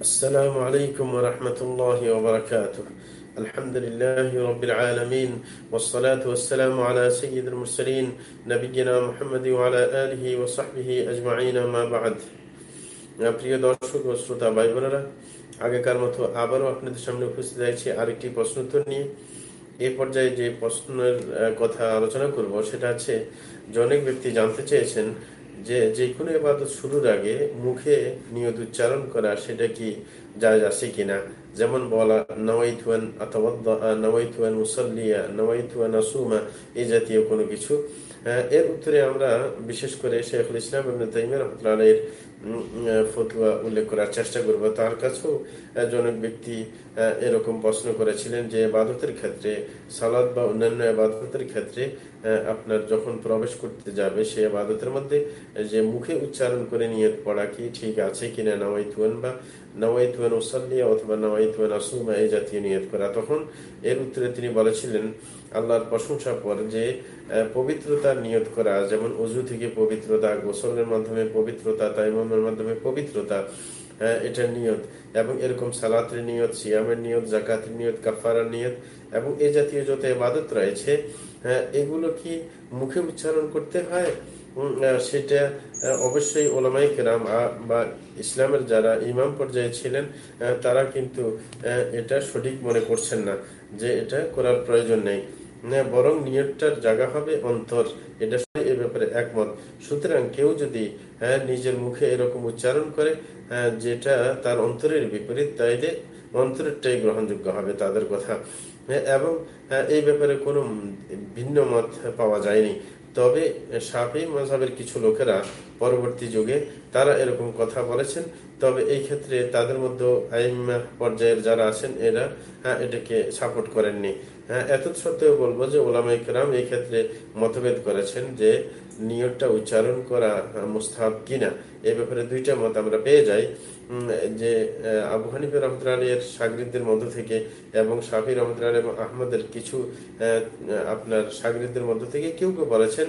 السلام عليكم ورحمة الله وبركاته الحمد لله رب العالمين والصلاة والسلام على سيد المرسلين نبينا محمد وعلى آله وصحبه أجمعين ما بعد প্রিয় দর্শক ও শ্রোতা ভাই বোনেরা আগেকার মতো আবারও আপনাদের সামনে উপস্থিত হয়েছি আরেকটি প্রশ্ন উত্তর নিয়ে এই পর্যায়ে যে প্রশ্নের কথা আলোচনা করব সেটা হচ্ছে যে অনেক ব্যক্তি জানতে চেয়েছেন যে যে কোনো এবাদত শুরুর আগে মুখে নিয়ত উচ্চারণ করা, সেটা কি যায় আছে কিনা? যেমন বলা নওয়াইথুয়ান অথবা নওয়াইথুয়ান মুসল্লিয়া নওয়াইথুয়ান আসুমা, এই জাতীয় কোনো কিছু। এর উত্তরে আমরা বিশেষ করে শেখুল ইসলাম রহমতুল্লাহ ফতুয়া উল্লেখ করার চেষ্টা করব। তার কাছেও জনক ব্যক্তি এরকম প্রশ্ন করেছিলেন যে বাদতের ক্ষেত্রে সালাদ বা অন্যান্য আবাদতের ক্ষেত্রে আপনার যখন প্রবেশ করতে যাবে সে আবাদতের মধ্যে যে মুখে উচ্চারণ করে নিয়ে পড়া কি ঠিক আছে কিনা, নওয়াইতুয়ান বা নওয়াইতুয়ান ওসাল্লিয়া অথবা নওয়াইতুয়ান আসুমা এই জাতীয় নিয়ত করা। তখন এর উত্তরে তিনি বলেছিলেন, আল্লাহর প্রশংসা পর যে পবিত্রতার নিয়ত করা, যেমন অজু থেকে পবিত্রতা, গোসলের মাধ্যমে পবিত্রতা তাইমের মাধ্যমে পবিত্রতা এটা নিয়ত। এবং এরকম সালাতের নিয়ত, সিয়ামের নিয়ত জাকাতের নিয়ত কাফারার নিয়ত এবং এ জাতীয় যত এবাদত রয়েছে এগুলো কি মুখে উচ্চারণ করতে হয়? সেটা অবশ্যই ওলামাই কেরাম বা ইসলামের যারা ইমাম পর্যায়ে ছিলেন তারা কিন্তু এটা সঠিক মনে করছেন না যে এটা করার প্রয়োজন নেই। বরং নিয়তটার জায়গা হবে অন্তর। এটা ব্যাপারে একমত। সুতরাং কেউ যদি নিজের মুখে এরকম উচ্চারণ করে যেটা তার অন্তরের বিপরীত, তাইলে অন্তরেরটাই গ্রহণযোগ্য হবে তাদের কথা। এবং এই ব্যাপারে কোনো ভিন্ন মত পাওয়া যায়নি। তবে সাফি মজাবের কিছু লোকেরা পরবর্তী যুগে তারা এরকম কথা বলেছেন। তবে এই ক্ষেত্রে তাদের মধ্যে পর্যায়ের যারা আছেন, এরা হ্যাঁ এটাকে সাপোর্ট করেননি। হ্যাঁ এত সত্ত্বেও বলব যে ওলামাইকরাম এই ক্ষেত্রে মতভেদ করেছেন যে নিয়তটা উচ্চারণ করা মুস্তাহাব কিনা, এ ব্যাপারে দুইটা মত আমরা পেয়ে যাই। যে আবু হানিফের রহমতুল্লাহের সাগরিদদের মধ্য থেকে এবং শাফি রহমতুল্লাহ এবং আহমদের কিছু আপনার সাগরিদদের মধ্য থেকে কেউ কেউ বলেছেন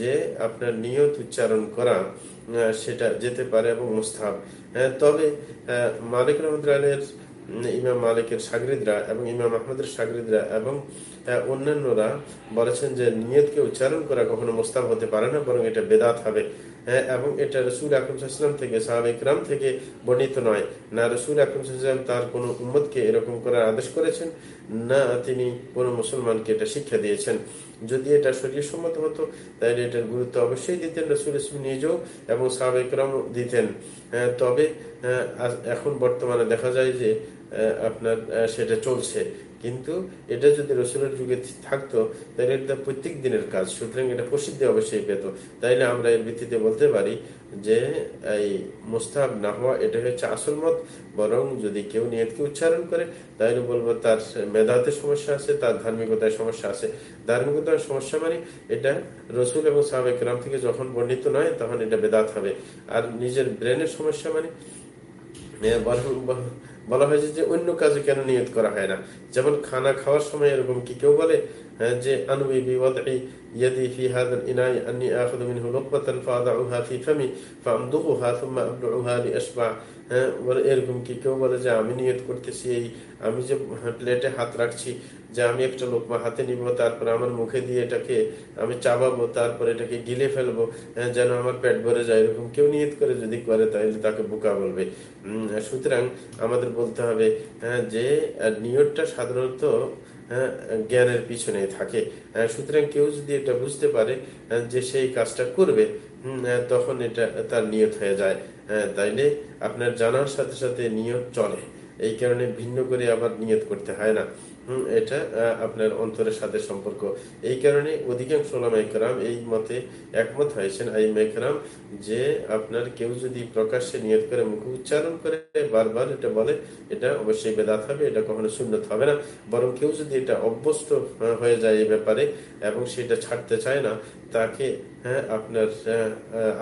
যে, আপনার নিয়ত উচ্চারণ করা সেটা যেতে পারে এবং মুস্তাহাব। তবে মালিক রহমতুল্লাহের ইমাম মালিকের সাগরিদরা এবং ইমাম আহমদের সাগরিদরা এবং অন্যান্যরা বলেছেন যে নিয়তকে উচ্চারণ করা কখনো মোস্তাব হতে পারে না, বরং এটা বেদাত হবে। এবং এটা রসুল আকরম থেকে সাহাবিকরাম থেকে বর্ণিত নয়। না, রসুল আকরম তার কোনো উম্মদকে এরকম করার আদেশ করেছেন, না তিনি কোনো মুসলমানকে এটা শিক্ষা দিয়েছেন। যদি এটা শরীর সম্মত হতো, তাহলে এটার গুরুত্ব অবশ্যই দিতেন রসুল ইসলাম নিজেও এবং সাহাবিকরাম দিতেন। তবে এখন বর্তমানে দেখা যায় যে আপনার সেটা চলছে। কিন্তু এটা যদি রসুলের যুগে থাকতো, তাহলে এটা প্রত্যেক দিনের কাজ। সুতরাং এটা প্রসিদ্ধি অবশ্যই পেত। তাইলে আমরা এর ভিত্তিতে বলতে পারি যে, এই মুস্তাহাব না হওয়া এটা হচ্ছে আসল মত। বরং যদি কেউ নিয়তকে উচ্চারণ করে তাহলে বলব তার মেধাতে সমস্যা আছে, তার ধার্মিকতায় সমস্যা আছে। ধার্মিকতার সমস্যা মানে এটা রসুল এবং সাহাবেক রাম থেকে যখন বর্ণিত নয়, তখন এটা বেদাত হবে। আর নিজের ব্রেনের সমস্যা মানে বলা হয়েছে যে অন্য কাজে কেন নিয়ত করা হয় না? যেমন খানা খাওয়ার সময় এরকম কি কেউ বলে? যে আনবি বি ইয়াদি ফি ইনাই আন্নি আখুযু মিনহু ফি ফামি ফামদুহুহা এরকম কি কেউ বলে যে আমি নিয়ত করতেছি এই, আমি যে প্লেটে হাত রাখছি, যে আমি একটা লোকমা হাতে নিব, তারপর আমার মুখে দিয়ে এটাকে আমি চাবাবো, তারপর এটাকে গিলে ফেলব হ্যাঁ, যেন আমার পেট ভরে যায়, এরকম কেউ নিয়ত করে যদি করে, তাহলে তাকে বোকা বলবে। সুতরাং আমাদের বলতে হবে হ্যাঁ, যে নিয়তটা সাধারণত জ্ঞানের পিছনে থাকে। সুতরাং কেউ যদি এটা বুঝতে পারে যে সেই কাজটা করবে তখন এটা তার নিয়ত হয়ে যায়। তাইলে আপনার জানার সাথে সাথে নিয়ত চলে। এই কারণে ভিন্ন করে আবার নিয়ত করতে হয় না। এটা আপনার অন্তরের সাথে সম্পর্ক। এই কারণে অধিকাংশ ওলামাইকরাম এই মতে একমত হয়েছেন আইমাইকরাম যে আপনার কেউ যদি প্রকাশ্যে নিয়ত করে, মুখ উচ্চারণ করে, বারবার এটা বলে, এটা অবশ্যই বেদাত হবে, এটা কখনো শূন্যত হবে না। বরং কেউ যদি এটা অভ্যস্ত হয়ে যায় এই ব্যাপারে এবং সেটা ছাড়তে চায় না তাকে হ্যাঁ আপনার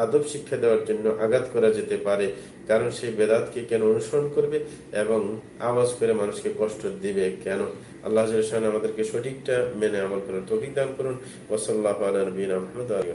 আদব শিক্ষা দেওয়ার জন্য আঘাত করা যেতে পারে। কারণ সেই বেদাতকে কেন অনুসরণ করবে এবং আওয়াজ করে মানুষকে কষ্ট দিবে কেন? আল্লাহ আমাদেরকে সঠিকটা মেনে আমল করার তৌফিক দান করুন। ওসল্লাহ আলবিন আহমদ আলী